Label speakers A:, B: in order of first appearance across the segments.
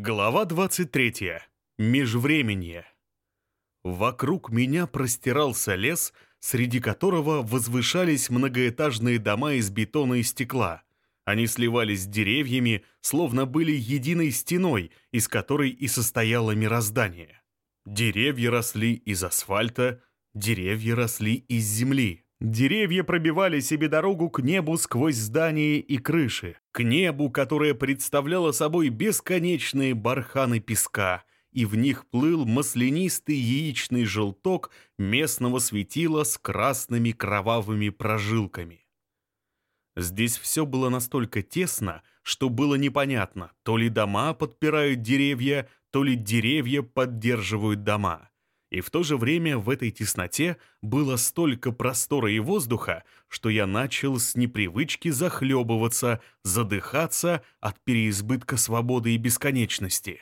A: Глава 23. Межвременье. Вокруг меня простирался лес, среди которого возвышались многоэтажные дома из бетона и стекла. Они сливались с деревьями, словно были единой стеной, из которой и состояло мироздание. Деревья росли из асфальта, деревья росли из земли. Деревья пробивали себе дорогу к небу сквозь здания и крыши, к небу, которое представляло собой бесконечные барханы песка, и в них плыл маслянистый яичный желток местного светила с красными кровавыми прожилками. Здесь все было настолько тесно, что было непонятно, то ли дома подпирают деревья, то ли деревья поддерживают дома. И в то же время в этой тесноте было столько простора и воздуха, что я начал с непривычки захлебываться, задыхаться от переизбытка свободы и бесконечности.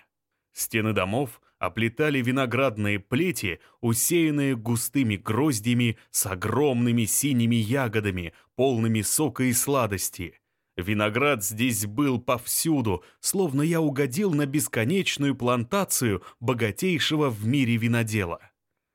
A: Стены домов оплетали виноградные плети, усеянные густыми гроздями с огромными синими ягодами, полными сока и сладости — Виноград здесь был повсюду, словно я угодил на бесконечную плантацию богатейшего в мире винодела.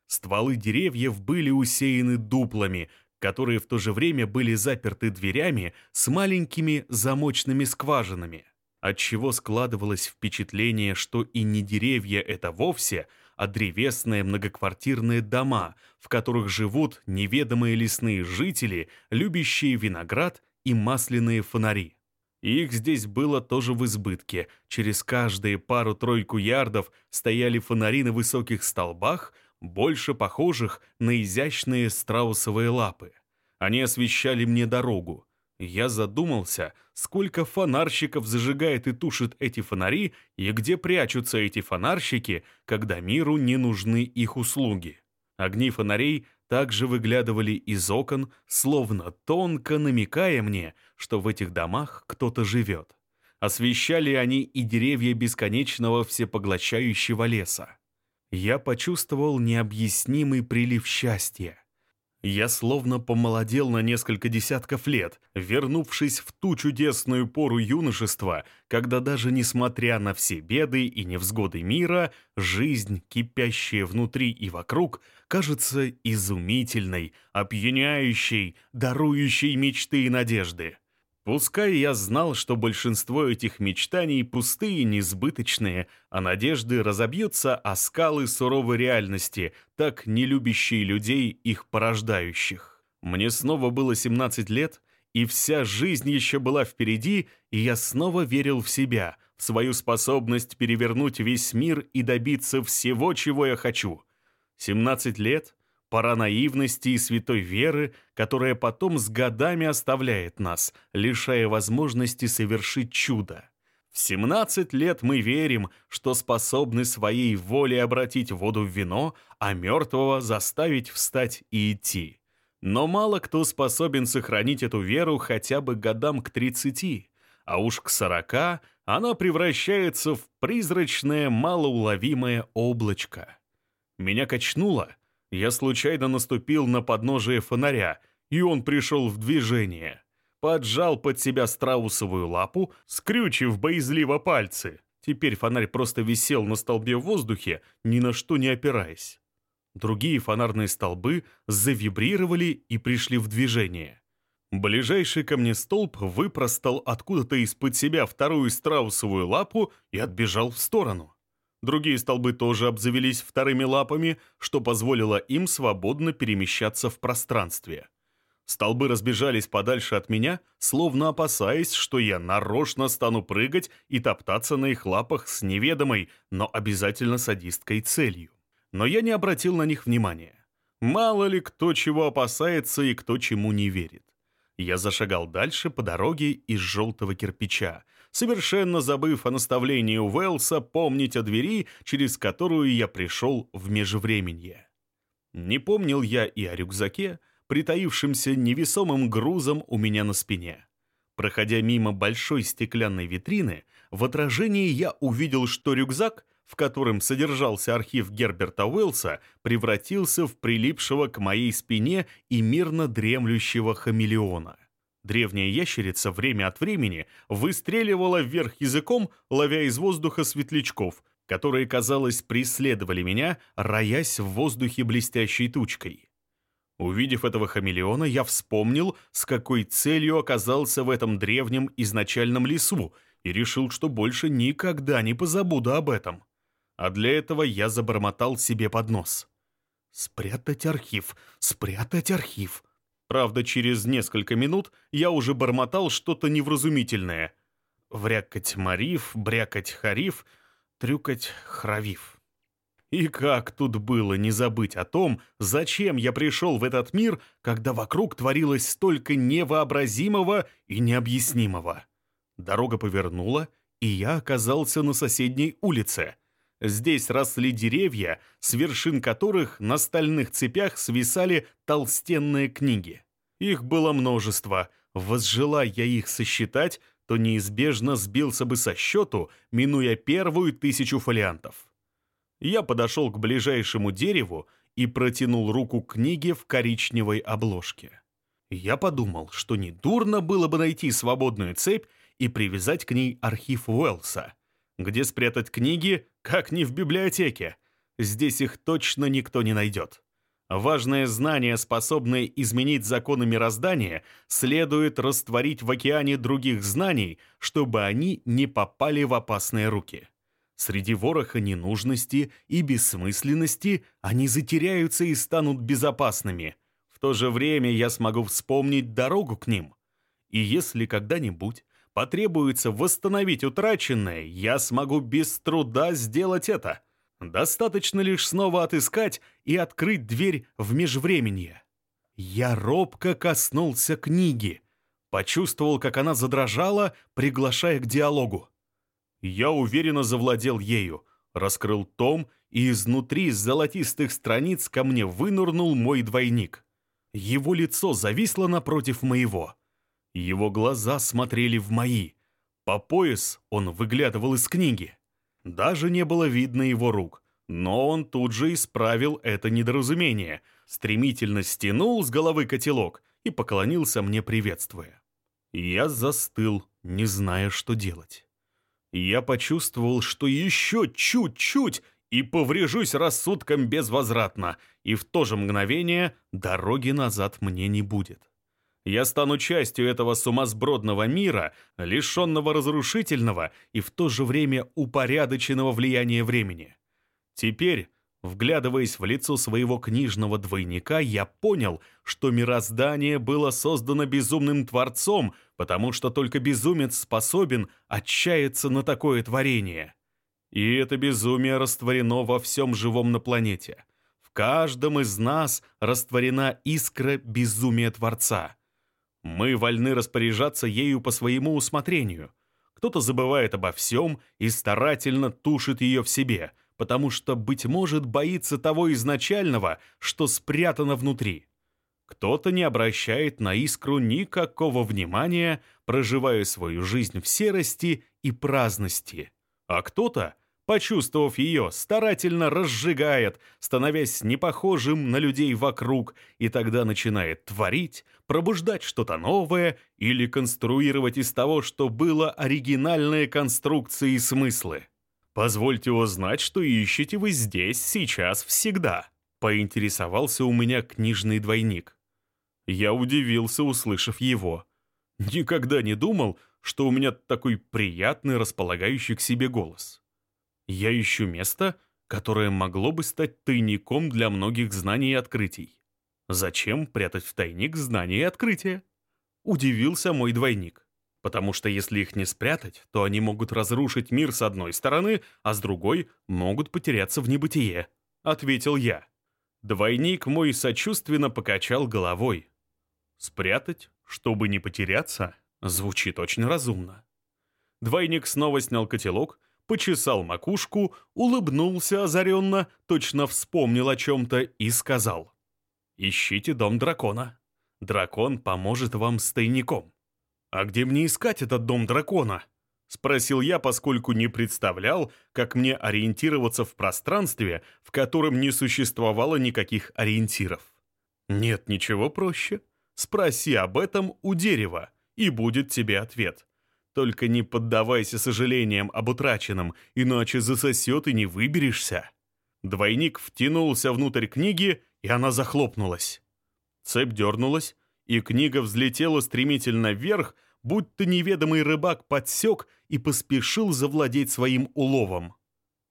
A: Стволы деревьев были усеяны дуплами, которые в то же время были заперты дверями с маленькими замочными скважинами, отчего складывалось впечатление, что и не деревья это вовсе, а древесные многоквартирные дома, в которых живут неведомые лесные жители, любящие виноград и масляные фонари. Их здесь было тоже в избытке. Через каждые пару-тройку ярдов стояли фонари на высоких столбах, больше похожих на изящные страусовые лапы. Они освещали мне дорогу. Я задумался, сколько фонарщиков зажигает и тушит эти фонари, и где прячутся эти фонарщики, когда миру не нужны их услуги. Огни фонарей также выглядывали из окон, словно тонко намекая мне, что в этих домах кто-то живет. Освещали они и деревья бесконечного всепоглощающего леса. Я почувствовал необъяснимый прилив счастья. Я словно помолодел на несколько десятков лет, вернувшись в ту чудесную пору юношества, когда даже несмотря на все беды и невзгоды мира, жизнь, кипящая внутри и вокруг, кажется изумительной, опьяняющей, дарующей мечты и надежды. Пускай я знал, что большинство этих мечтаний пустые, несбыточные, а надежды разобьются о скалы суровой реальности, так не любящие людей, их порождающих. Мне снова было 17 лет, и вся жизнь еще была впереди, и я снова верил в себя, в свою способность перевернуть весь мир и добиться всего, чего я хочу. 17 лет — пора наивности и святой веры, которая потом с годами оставляет нас, лишая возможности совершить чудо. В 17 лет мы верим, что способны своей волей обратить воду в вино, а мертвого заставить встать и идти. Но мало кто способен сохранить эту веру хотя бы годам к 30, а уж к 40 она превращается в призрачное малоуловимое облачко. Меня качнуло — я случайно наступил на подножие фонаря, и он пришел в движение. Поджал под себя страусовую лапу, скрючив боязливо пальцы. Теперь фонарь просто висел на столбе в воздухе, ни на что не опираясь. Другие фонарные столбы завибрировали и пришли в движение. Ближайший ко мне столб выпростал откуда-то из-под себя вторую страусовую лапу и отбежал в сторону. Другие столбы тоже обзавелись вторыми лапами, что позволило им свободно перемещаться в пространстве. Столбы разбежались подальше от меня, словно опасаясь, что я нарочно стану прыгать и топтаться на их лапах с неведомой, но обязательно садисткой целью. Но я не обратил на них внимания. Мало ли кто чего опасается и кто чему не верит. Я зашагал дальше по дороге из желтого кирпича, совершенно забыв о наставлении Уэллса помнить о двери, через которую я пришел в межвременье. Не помнил я и о рюкзаке, притаившемся невесомым грузом у меня на спине. Проходя мимо большой стеклянной витрины, в отражении я увидел, что рюкзак, в котором содержался архив Герберта Уэллса, превратился в прилипшего к моей спине и мирно дремлющего хамелеона. Древняя ящерица время от времени выстреливала вверх языком, ловя из воздуха светлячков, которые, казалось, преследовали меня, роясь в воздухе блестящей тучкой. Увидев этого хамелеона, я вспомнил, с какой целью оказался в этом древнем изначальном лесу, и решил, что больше никогда не позабуду об этом. А для этого я забормотал себе под нос. «Спрятать архив! Спрятать архив!» Правда, через несколько минут я уже бормотал что-то невразумительное. Врякать мариф, брякать хариф, трюкать хравив. И как тут было не забыть о том, зачем я пришел в этот мир, когда вокруг творилось столько невообразимого и необъяснимого. Дорога повернула, и я оказался на соседней улице. Здесь росли деревья, с вершин которых на стальных цепях свисали толстенные книги. Их было множество. Возжелая я их сосчитать, то неизбежно сбился бы со счету, минуя первую тысячу фолиантов. Я подошел к ближайшему дереву и протянул руку к книге в коричневой обложке. Я подумал, что недурно было бы найти свободную цепь и привязать к ней архив Уэллса. Где спрятать книги, как не в библиотеке. Здесь их точно никто не найдет. Важное знание, способное изменить законы мироздания, следует растворить в океане других знаний, чтобы они не попали в опасные руки. Среди вороха ненужности и бессмысленности они затеряются и станут безопасными. В то же время я смогу вспомнить дорогу к ним. И если когда-нибудь потребуется восстановить утраченное, я смогу без труда сделать это. Достаточно лишь снова отыскать и открыть дверь в межвременье. Я робко коснулся книги, почувствовал, как она задрожала, приглашая к диалогу. Я уверенно завладел ею, раскрыл том, и изнутри с золотистых страниц ко мне вынурнул мой двойник. Его лицо зависло напротив моего. Его глаза смотрели в мои. По пояс он выглядывал из книги. Даже не было видно его рук, но он тут же исправил это недоразумение, стремительно стянул с головы котелок и поклонился мне, приветствуя. Я застыл, не зная, что делать. Я почувствовал, что еще чуть-чуть и поврежусь рассудком безвозвратно, и в то же мгновение дороги назад мне не будет. Я стану частью этого сумасбродного мира, лишенного разрушительного и в то же время упорядоченного влияния времени. Теперь Вглядываясь в лицо своего книжного двойника, я понял, что мироздание было создано безумным творцом, потому что только безумец способен отчаяться на такое творение. И это безумие растворено во всем живом на планете. В каждом из нас растворена искра безумия Творца. Мы вольны распоряжаться ею по своему усмотрению. Кто-то забывает обо всем и старательно тушит ее в себе – потому что, быть может, боится того изначального, что спрятано внутри. Кто-то не обращает на искру никакого внимания, проживая свою жизнь в серости и праздности. А кто-то, почувствовав ее, старательно разжигает, становясь непохожим на людей вокруг, и тогда начинает творить, пробуждать что-то новое или конструировать из того, что было оригинальные конструкции и смыслы. «Позвольте узнать, что ищете вы здесь, сейчас, всегда», — поинтересовался у меня книжный двойник. Я удивился, услышав его. Никогда не думал, что у меня такой приятный, располагающий к себе голос. Я ищу место, которое могло бы стать тайником для многих знаний и открытий. Зачем прятать в тайник знания и открытия? Удивился мой двойник. Потому что если их не спрятать, то они могут разрушить мир с одной стороны, а с другой могут потеряться в небытие», — ответил я. Двойник мой сочувственно покачал головой. «Спрятать, чтобы не потеряться?» Звучит очень разумно. Двойник снова снял котелок, почесал макушку, улыбнулся озаренно, точно вспомнил о чем-то и сказал. «Ищите дом дракона. Дракон поможет вам с тайником». «А где мне искать этот дом дракона?» — спросил я, поскольку не представлял, как мне ориентироваться в пространстве, в котором не существовало никаких ориентиров. «Нет ничего проще. Спроси об этом у дерева, и будет тебе ответ. Только не поддавайся сожалениям об утраченном, иначе засосет и не выберешься. Двойник втянулся внутрь книги, и она захлопнулась. Цепь дернулась, и книга взлетела стремительно вверх, будто неведомый рыбак подсек и поспешил завладеть своим уловом.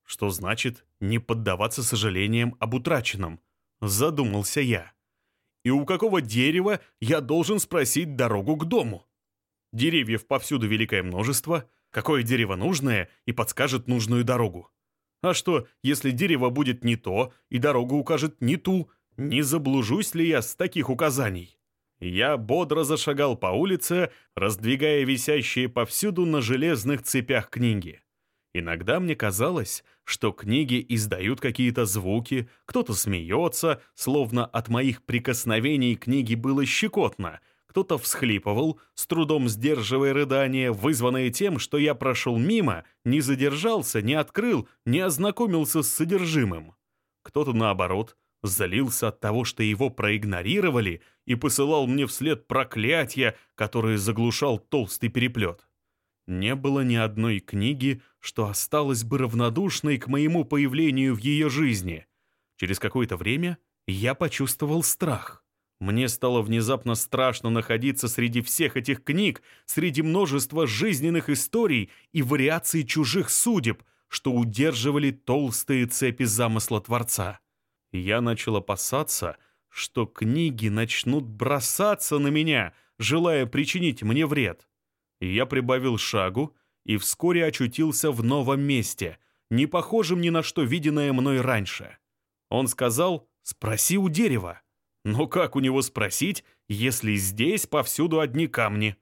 A: Что значит не поддаваться сожалениям об утраченном? Задумался я. И у какого дерева я должен спросить дорогу к дому? Деревьев повсюду великое множество, какое дерево нужное и подскажет нужную дорогу. А что, если дерево будет не то и дорогу укажет не ту, не заблужусь ли я с таких указаний? Я бодро зашагал по улице, раздвигая висящие повсюду на железных цепях книги. Иногда мне казалось, что книги издают какие-то звуки, кто-то смеется, словно от моих прикосновений книги было щекотно — кто-то всхлипывал, с трудом сдерживая рыдание, вызванное тем, что я прошел мимо, не задержался, не открыл, не ознакомился с содержимым. Кто-то, наоборот, залился от того, что его проигнорировали, и посылал мне вслед проклятия, которые заглушал толстый переплет. Не было ни одной книги, что осталась бы равнодушной к моему появлению в ее жизни. Через какое-то время я почувствовал страх. Мне стало внезапно страшно находиться среди всех этих книг, среди множества жизненных историй и вариаций чужих судеб, что удерживали толстые цепи замысла Творца. Я начал опасаться, что книги начнут бросаться на меня, желая причинить мне вред. Я прибавил шагу и вскоре очутился в новом месте, не похожем ни на что виденное мной раньше. Он сказал «Спроси у дерева». Но как у него спросить, если здесь повсюду одни камни?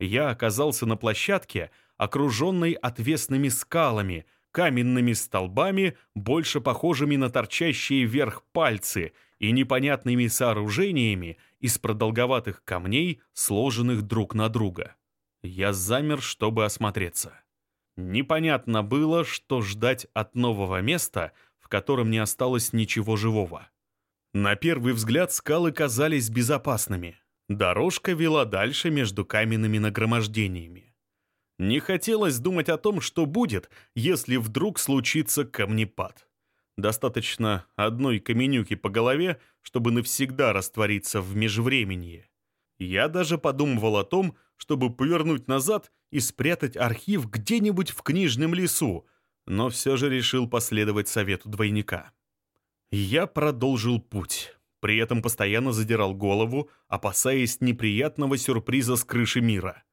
A: Я оказался на площадке, окруженной отвесными скалами, каменными столбами, больше похожими на торчащие вверх пальцы, и непонятными сооружениями из продолговатых камней, сложенных друг на друга. Я замер, чтобы осмотреться. Непонятно было, что ждать от нового места, в котором не осталось ничего живого. На первый взгляд скалы казались безопасными. Дорожка вела дальше между каменными нагромождениями. Не хотелось думать о том, что будет, если вдруг случится камнепад. Достаточно одной каменюки по голове, чтобы навсегда раствориться в межвременье. Я даже подумывал о том, чтобы повернуть назад и спрятать архив где-нибудь в книжном лесу, но все же решил последовать совету двойника. Я продолжил путь. При этом постоянно задирал голову, опасаясь неприятного сюрприза с крыши мира.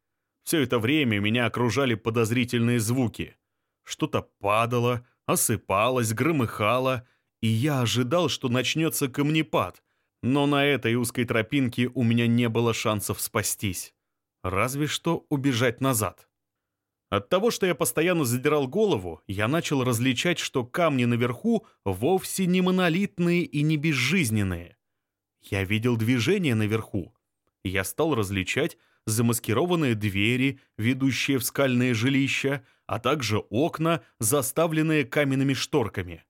A: Все это время меня окружали подозрительные звуки. Что-то падало, осыпалось, громыхало, и я ожидал, что начнется камнепад, но на этой узкой тропинке у меня не было шансов спастись. Разве что убежать назад. От того, что я постоянно задирал голову, я начал различать, что камни наверху вовсе не монолитные и не безжизненные. Я видел движение наверху. Я стал различать замаскированные двери, ведущие в скальные жилища, а также окна, заставленные каменными шторками.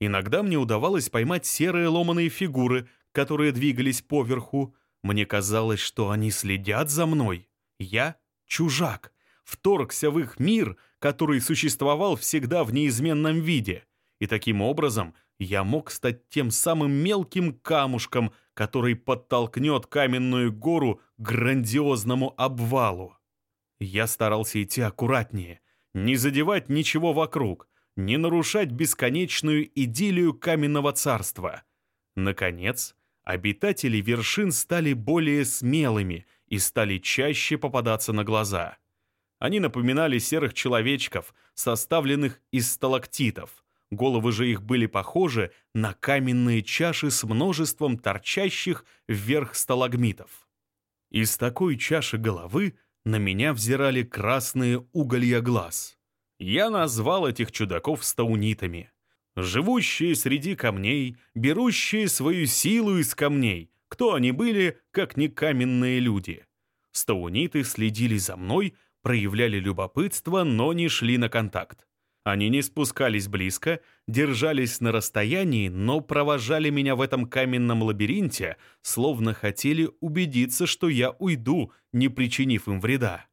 A: Иногда мне удавалось поймать серые ломаные фигуры, которые двигались поверху. Мне казалось, что они следят за мной. Я чужак вторгся в их мир, который существовал всегда в неизменном виде, и таким образом я мог стать тем самым мелким камушком, который подтолкнет каменную гору к грандиозному обвалу. Я старался идти аккуратнее, не задевать ничего вокруг, не нарушать бесконечную идиллию каменного царства. Наконец, обитатели вершин стали более смелыми и стали чаще попадаться на глаза — они напоминали серых человечков, составленных из сталактитов. Головы же их были похожи на каменные чаши с множеством торчащих вверх сталагмитов. Из такой чаши головы на меня взирали красные уголья глаз. Я назвал этих чудаков стаунитами. Живущие среди камней, берущие свою силу из камней. Кто они были, как не каменные люди? Стауниты следили за мной, проявляли любопытство, но не шли на контакт. Они не спускались близко, держались на расстоянии, но провожали меня в этом каменном лабиринте, словно хотели убедиться, что я уйду, не причинив им вреда.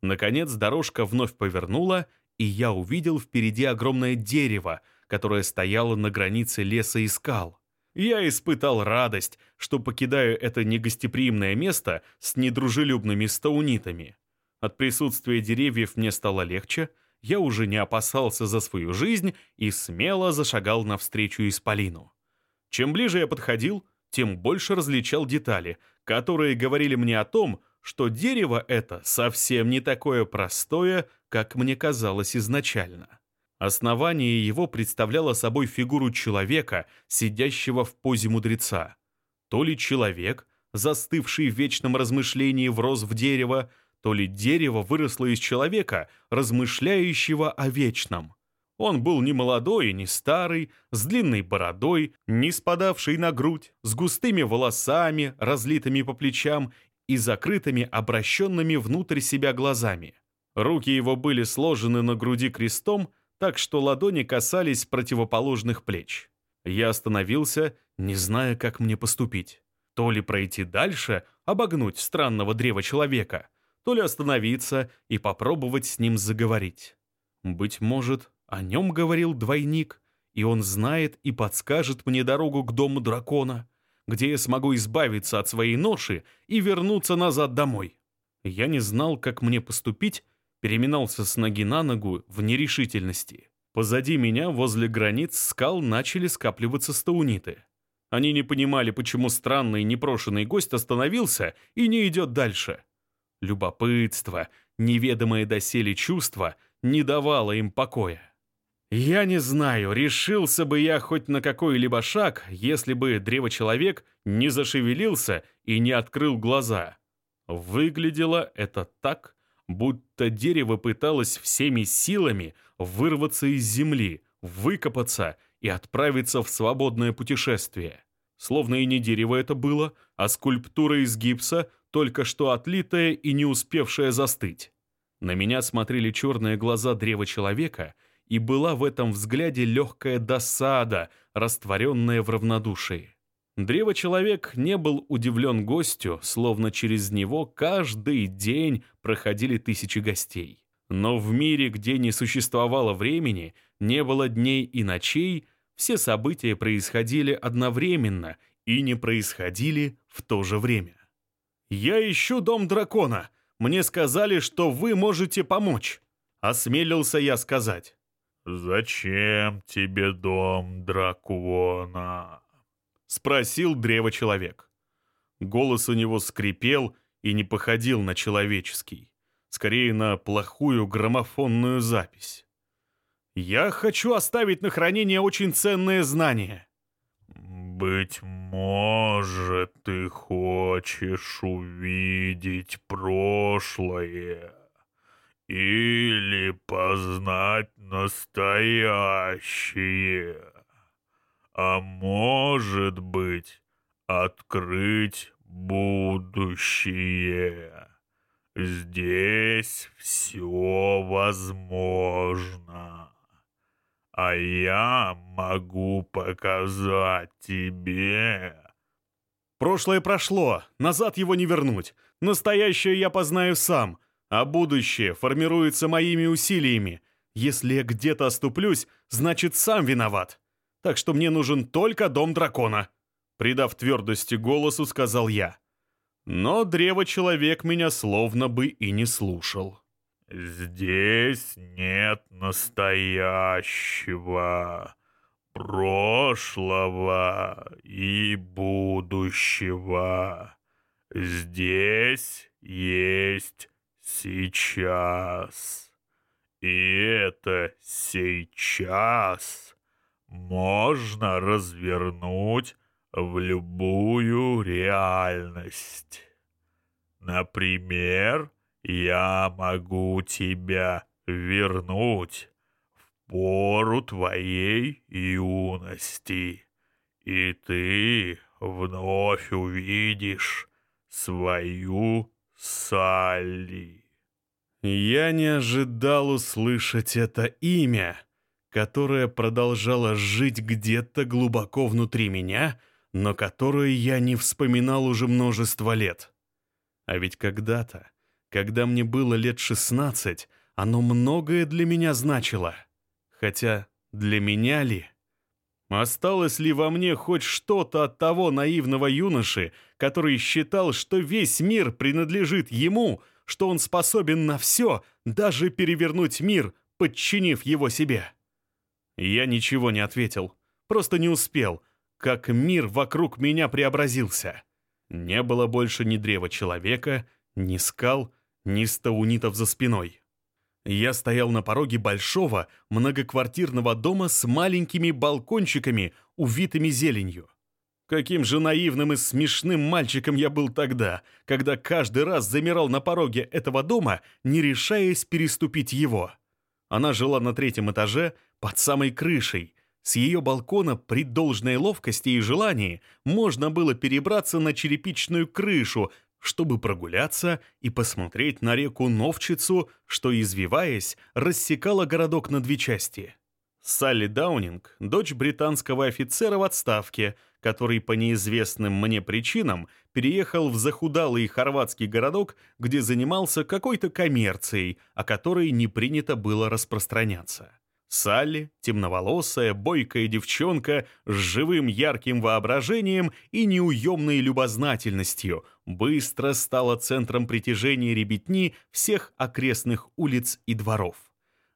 A: Наконец дорожка вновь повернула, и я увидел впереди огромное дерево, которое стояло на границе леса и скал. Я испытал радость, что покидаю это негостеприимное место с недружелюбными стаунитами. От присутствия деревьев мне стало легче — я уже не опасался за свою жизнь и смело зашагал навстречу Исполину. Чем ближе я подходил, тем больше различал детали, которые говорили мне о том, что дерево это совсем не такое простое, как мне казалось изначально. Основание его представляло собой фигуру человека, сидящего в позе мудреца. То ли человек, застывший в вечном размышлении, врос в дерево, то ли дерево выросло из человека, размышляющего о вечном. Он был не молодой и не старый, с длинной бородой, не спадавший на грудь, с густыми волосами, разлитыми по плечам и закрытыми, обращенными внутрь себя глазами. Руки его были сложены на груди крестом, так что ладони касались противоположных плеч. Я остановился, не зная, как мне поступить. То ли пройти дальше, обогнуть странного древа человека, то ли остановиться и попробовать с ним заговорить. Быть может, о нем говорил двойник, и он знает и подскажет мне дорогу к дому дракона, где я смогу избавиться от своей ноши и вернуться назад домой. Я не знал, как мне поступить, переминался с ноги на ногу в нерешительности. Позади меня, возле границ скал, начали скапливаться стауниты. Они не понимали, почему странный непрошенный гость остановился и не идет дальше. Любопытство, неведомое доселе чувство не давало им покоя. Я не знаю, решился бы я хоть на какой-либо шаг, если бы древочеловек не зашевелился и не открыл глаза. Выглядело это так, будто дерево пыталось всеми силами вырваться из земли, выкопаться и отправиться в свободное путешествие. Словно и не дерево это было, а скульптура из гипса, только что отлитая и не успевшая застыть. На меня смотрели черные глаза древа человека, и была в этом взгляде легкая досада, растворенная в равнодушии. Древо-человек не был удивлен гостю, словно через него каждый день проходили тысячи гостей. Но в мире, где не существовало времени, не было дней и ночей, все события происходили одновременно и не происходили в то же время. «Я ищу дом дракона. Мне сказали, что вы можете помочь», — осмелился я сказать.
B: «Зачем тебе дом дракона?»
A: — спросил древо-человек. Голос у него скрипел и не походил на человеческий, скорее на плохую граммофонную запись. «Я хочу оставить на хранение очень ценное знание».
B: «Быть может, ты хочешь увидеть прошлое или познать настоящее, а может быть, открыть будущее. Здесь все возможно» а я могу показать тебе».
A: Прошлое прошло, назад его не вернуть. Настоящее я познаю сам, а будущее формируется моими усилиями. Если я где-то оступлюсь, значит, сам виноват. Так что мне нужен только дом дракона». Придав твердости голосу, сказал я. Но древо-человек меня словно бы и не слушал.
B: Здесь нет настоящего, прошлого и будущего. Здесь есть сейчас. И это сейчас можно развернуть в любую реальность. Например, я могу тебя вернуть в пору твоей юности, и ты вновь увидишь свою Салли.
A: Я не ожидал услышать это имя, которое продолжало жить где-то глубоко внутри меня, но которое я не вспоминал уже множество лет. А ведь когда-то, когда мне было лет 16, оно многое для меня значило. Хотя для меня ли? Осталось ли во мне хоть что-то от того наивного юноши, который считал, что весь мир принадлежит ему, что он способен на все, даже перевернуть мир, подчинив его себе? Я ничего не ответил, просто не успел, как мир вокруг меня преобразился. Не было больше ни древа человека, ни скал, ни стаунитов за спиной. Я стоял на пороге большого многоквартирного дома с маленькими балкончиками, увитыми зеленью. Каким же наивным и смешным мальчиком я был тогда, когда каждый раз замирал на пороге этого дома, не решаясь переступить его. Она жила на третьем этаже, под самой крышей. С ее балкона при должной ловкости и желании можно было перебраться на черепичную крышу, чтобы прогуляться и посмотреть на реку Новчицу, что, извиваясь, рассекала городок на две части. Салли Даунинг, дочь британского офицера в отставке, который по неизвестным мне причинам переехал в захудалый хорватский городок, где занимался какой-то коммерцией, о которой не принято было распространяться. Салли, темноволосая, бойкая девчонка с живым ярким воображением и неуемной любознательностью, быстро стала центром притяжения ребятни всех окрестных улиц и дворов.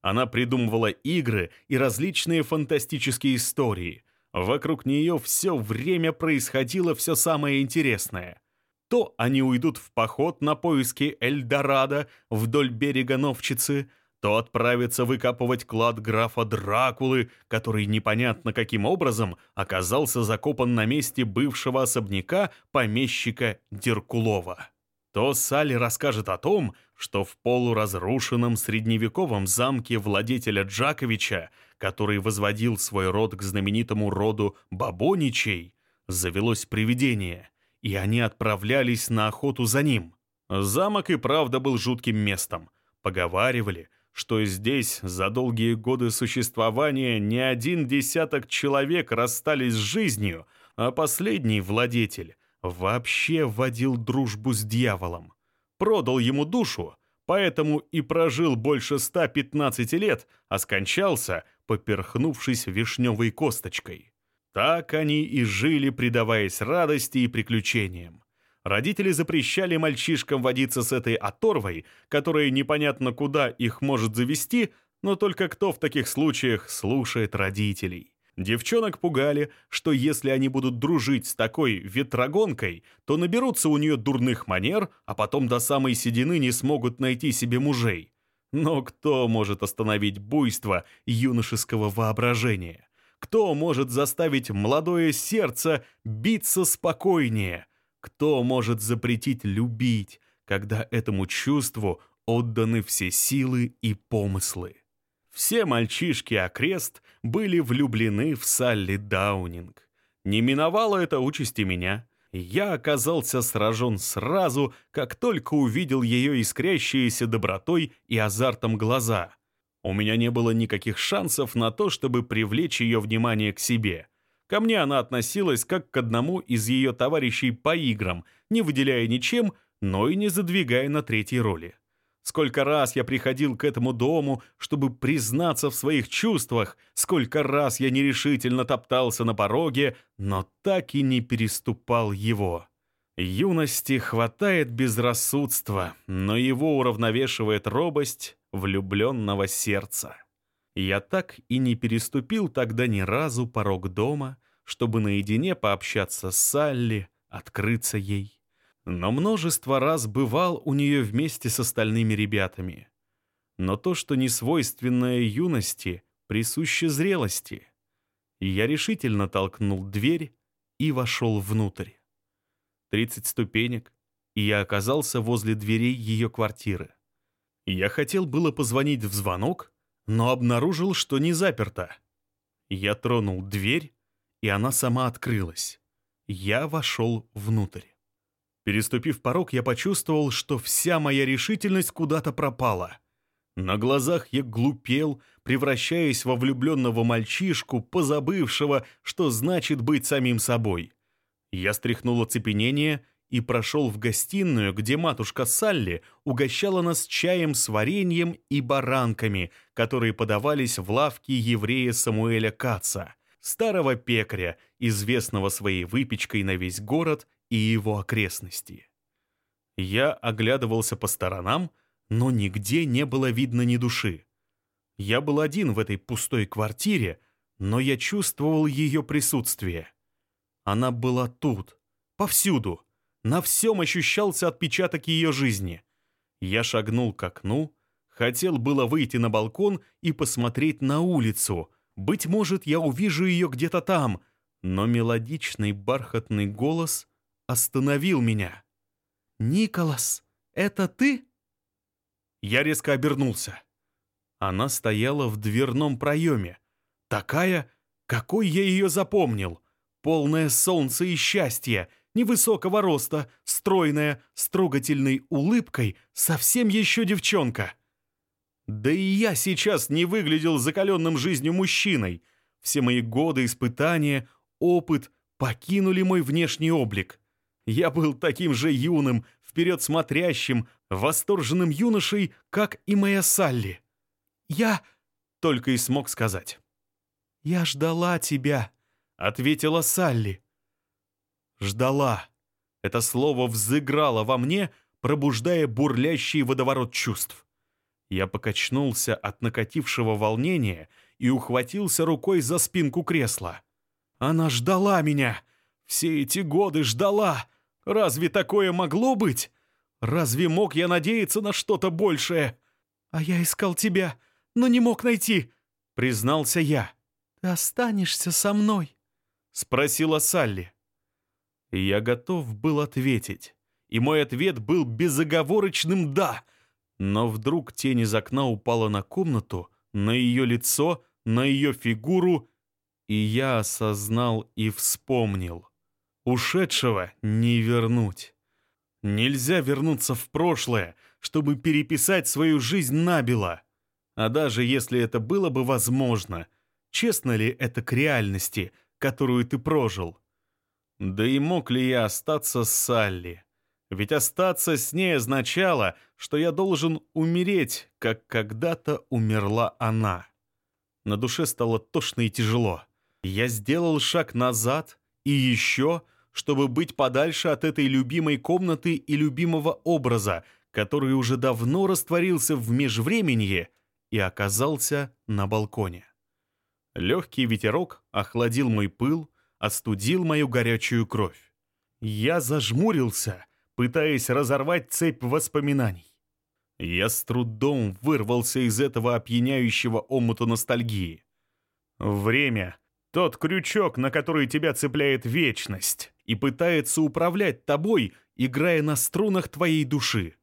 A: Она придумывала игры и различные фантастические истории. Вокруг нее все время происходило все самое интересное. То они уйдут в поход на поиски Эльдорадо вдоль берега Новчицы, то отправится выкапывать клад графа Дракулы, который непонятно каким образом оказался закопан на месте бывшего особняка помещика Деркулова. То Салли расскажет о том, что в полуразрушенном средневековом замке владетеля Джаковича, который возводил свой род к знаменитому роду Бабоничей, завелось привидение, и они отправлялись на охоту за ним. Замок и правда был жутким местом. Поговаривали, что здесь за долгие годы существования не один десяток человек расстались с жизнью, а последний владетель вообще водил дружбу с дьяволом. Продал ему душу, поэтому и прожил больше 115 лет, а скончался, поперхнувшись вишневой косточкой. Так они и жили, предаваясь радости и приключениям. Родители запрещали мальчишкам водиться с этой оторвой, которая непонятно куда их может завести, но только кто в таких случаях слушает родителей. Девчонок пугали, что если они будут дружить с такой ветрогонкой, то наберутся у нее дурных манер, а потом до самой седины не смогут найти себе мужей. Но кто может остановить буйство юношеского воображения? Кто может заставить молодое сердце биться спокойнее? Кто может запретить любить, когда этому чувству отданы все силы и помыслы? Все мальчишки окрест были влюблены в Салли Даунинг. Не миновало это участи меня. Я оказался сражен сразу, как только увидел ее искрящиеся добротой и азартом глаза. У меня не было никаких шансов на то, чтобы привлечь ее внимание к себе — Ко мне она относилась как к одному из ее товарищей по играм, не выделяя ничем, но и не задвигая на третьей роли. Сколько раз я приходил к этому дому, чтобы признаться в своих чувствах, сколько раз я нерешительно топтался на пороге, но так и не переступал его. Юности хватает безрассудства, но его уравновешивает робость влюбленного сердца. Я так и не переступил тогда ни разу порог дома, чтобы наедине пообщаться с Салли, открыться ей. Но множество раз бывал у нее вместе с остальными ребятами. Но то, что не свойственное юности, присуще зрелости. Я решительно толкнул дверь и вошел внутрь. Тридцать ступенек, и я оказался возле дверей ее квартиры. Я хотел было позвонить в звонок, но обнаружил, что не заперто. Я тронул дверь, и она сама открылась. Я вошел внутрь. Переступив порог, я почувствовал, что вся моя решительность куда-то пропала. На глазах я глупел, превращаясь во влюбленного мальчишку, позабывшего, что значит быть самим собой. Я стряхнул оцепенение и прошел в гостиную, где матушка Салли угощала нас чаем с вареньем и баранками, которые подавались в лавке еврея Самуэля Каца, старого пекаря, известного своей выпечкой на весь город и его окрестности. Я оглядывался по сторонам, но нигде не было видно ни души. Я был один в этой пустой квартире, но я чувствовал ее присутствие. Она была тут, повсюду, на всем ощущался отпечаток ее жизни. Я шагнул к окну, хотел было выйти на балкон и посмотреть на улицу. Быть может, я увижу ее где-то там, но мелодичный бархатный голос остановил меня. «Николас, это ты?» Я резко обернулся. Она стояла в дверном проеме. Такая, какой я ее запомнил. Полное солнца и счастья, невысокого роста, стройная, с трогательной улыбкой, совсем еще девчонка. Да и я сейчас не выглядел закаленным жизнью мужчиной. Все мои годы испытания, опыт покинули мой внешний облик. Я был таким же юным, вперед смотрящим, восторженным юношей, как и моя Салли. «Я...» — только и смог сказать. «Я ждала тебя», — ответила Салли. «Ждала». Это слово взыграло во мне, пробуждая бурлящий водоворот чувств. Я покачнулся от накатившего волнения и ухватился рукой за спинку кресла. Она ждала меня. Все эти годы ждала. Разве такое могло быть? Разве мог я надеяться на что-то большее? А я искал тебя, но не мог найти, признался я. Ты останешься со мной? Спросила Салли. Я готов был ответить. И мой ответ был безоговорочным «да». Но вдруг тень из окна упала на комнату, на ее лицо, на ее фигуру, и я осознал и вспомнил. Ушедшего не вернуть. Нельзя вернуться в прошлое, чтобы переписать свою жизнь набело. А даже если это было бы возможно, честно ли это к реальности, которую ты прожил? Да и мог ли я остаться с Салли? Ведь остаться с ней означало, что я должен умереть, как когда-то умерла она. На душе стало тошно и тяжело. Я сделал шаг назад и еще, чтобы быть подальше от этой любимой комнаты и любимого образа, который уже давно растворился в межвременье и оказался на балконе. Легкий ветерок охладил мой пыл, остудил мою горячую кровь. Я зажмурился, пытаясь разорвать цепь воспоминаний. Я с трудом вырвался из этого опьяняющего омута ностальгии. Время тот крючок, на который тебя цепляет вечность и пытается управлять тобой, играя на струнах твоей души.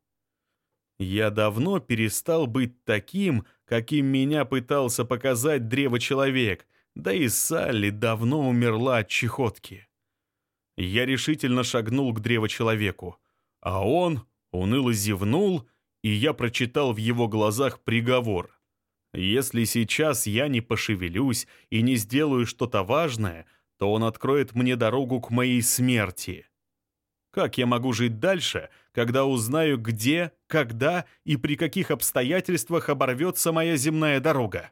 A: Я давно перестал быть таким, каким меня пытался показать древо-человек, да и Салли давно умерла от чехотки. Я решительно шагнул к древо-человеку, а он уныло зевнул, и я прочитал в его глазах приговор. Если сейчас я не пошевелюсь и не сделаю что-то важное, то он откроет мне дорогу к моей смерти. Как я могу жить дальше, когда узнаю, где, когда и при каких обстоятельствах оборвется моя земная дорога?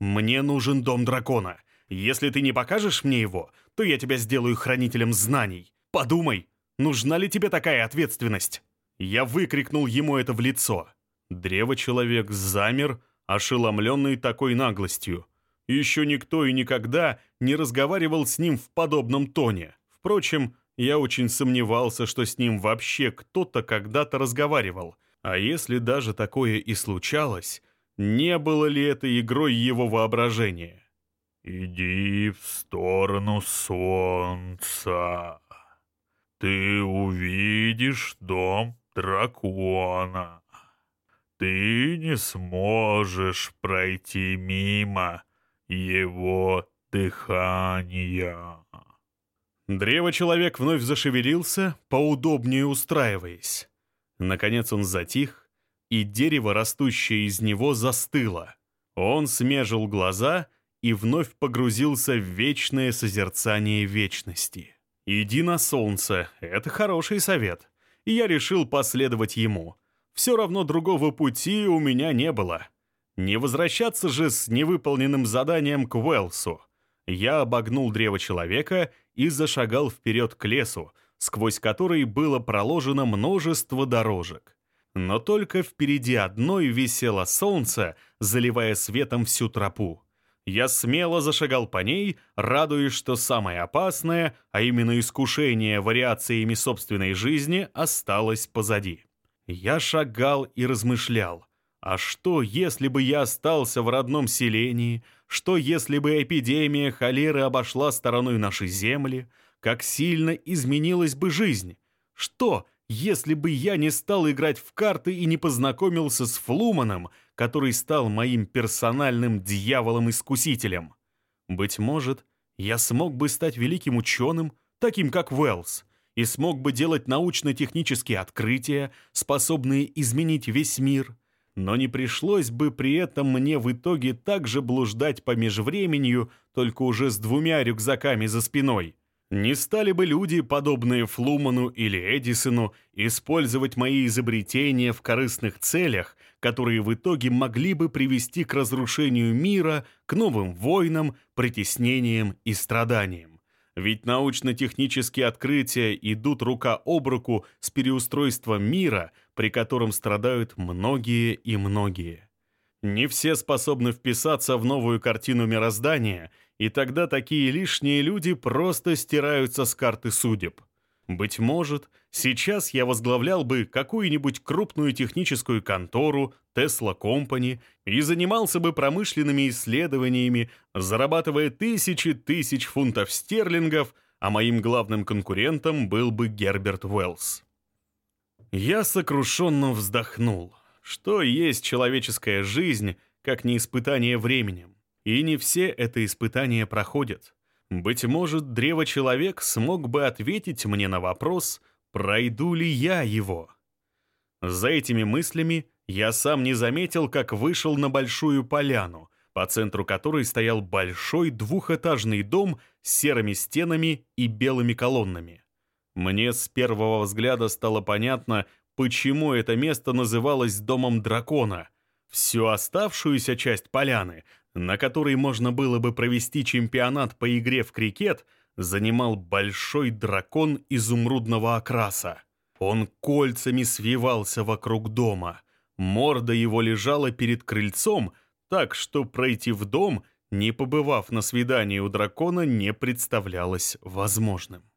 A: Мне нужен дом дракона. Если ты не покажешь мне его, то я тебя сделаю хранителем знаний. Подумай, нужна ли тебе такая ответственность? Я выкрикнул ему это в лицо. Древо-человек замер, ошеломленный такой наглостью. Еще никто и никогда не разговаривал с ним в подобном тоне. Впрочем, я очень сомневался, что с ним вообще кто-то когда-то разговаривал. А если даже такое и случалось, не было ли это игрой его воображения?
B: «Иди в сторону солнца. Ты увидишь дом дракона», ты не сможешь пройти мимо его дыхания.
A: Древо-человек вновь зашевелился, поудобнее устраиваясь. Наконец он затих, и дерево, растущее из него, застыло. Он смежил глаза и вновь погрузился в вечное созерцание вечности. «Иди на солнце» — это хороший совет, я решил последовать ему. Все равно другого пути у меня не было. Не возвращаться же с невыполненным заданием к Уэлсу. Я обогнул древо человека и зашагал вперед к лесу, сквозь который было проложено множество дорожек. Но только впереди одной висело солнце, заливая светом всю тропу. Я смело зашагал по ней, радуясь, что самое опасное, а именно искушение вариациями собственной жизни, осталось позади. Я шагал и размышлял. А что, если бы я остался в родном селении? Что, если бы эпидемия холеры обошла стороной нашей земли? Как сильно изменилась бы жизнь? Что, если бы я не стал играть в карты и не познакомился с Флуманом, который стал моим персональным дьяволом-искусителем? Быть может, я смог бы стать великим ученым, таким как Уэллс, и смог бы делать научно-технические открытия, способные изменить весь мир — но не пришлось бы при этом мне в итоге также блуждать по межвременью, только уже с двумя рюкзаками за спиной. Не стали бы люди, подобные Флуману или Эдисону, использовать мои изобретения в корыстных целях, которые в итоге могли бы привести к разрушению мира, к новым войнам, притеснениям и страданиям. Ведь научно-технические открытия идут рука об руку с переустройством мира, при котором страдают многие и многие. Не все способны вписаться в новую картину мироздания, и тогда такие лишние люди просто стираются с карты судеб. Быть может, сейчас я возглавлял бы какую-нибудь крупную техническую контору, Tesla Company, и занимался бы промышленными исследованиями, зарабатывая тысячи тысяч фунтов стерлингов, а моим главным конкурентом был бы Герберт Уэллс. Я сокрушенно вздохнул. Что есть человеческая жизнь, как не испытание временем? И не все это испытание проходят. Быть может, древо-человек смог бы ответить мне на вопрос, пройду ли я его. За этими мыслями я сам не заметил, как вышел на большую поляну, по центру которой стоял большой двухэтажный дом с серыми стенами и белыми колоннами. Мне с первого взгляда стало понятно, почему это место называлось Домом Дракона. Всю оставшуюся часть поляны на которой можно было бы провести чемпионат по игре в крикет, занимал большой дракон изумрудного окраса. Он кольцами свивался вокруг дома. Морда его лежала перед крыльцом, так что пройти в дом, не побывав на свидании у дракона, не представлялось возможным.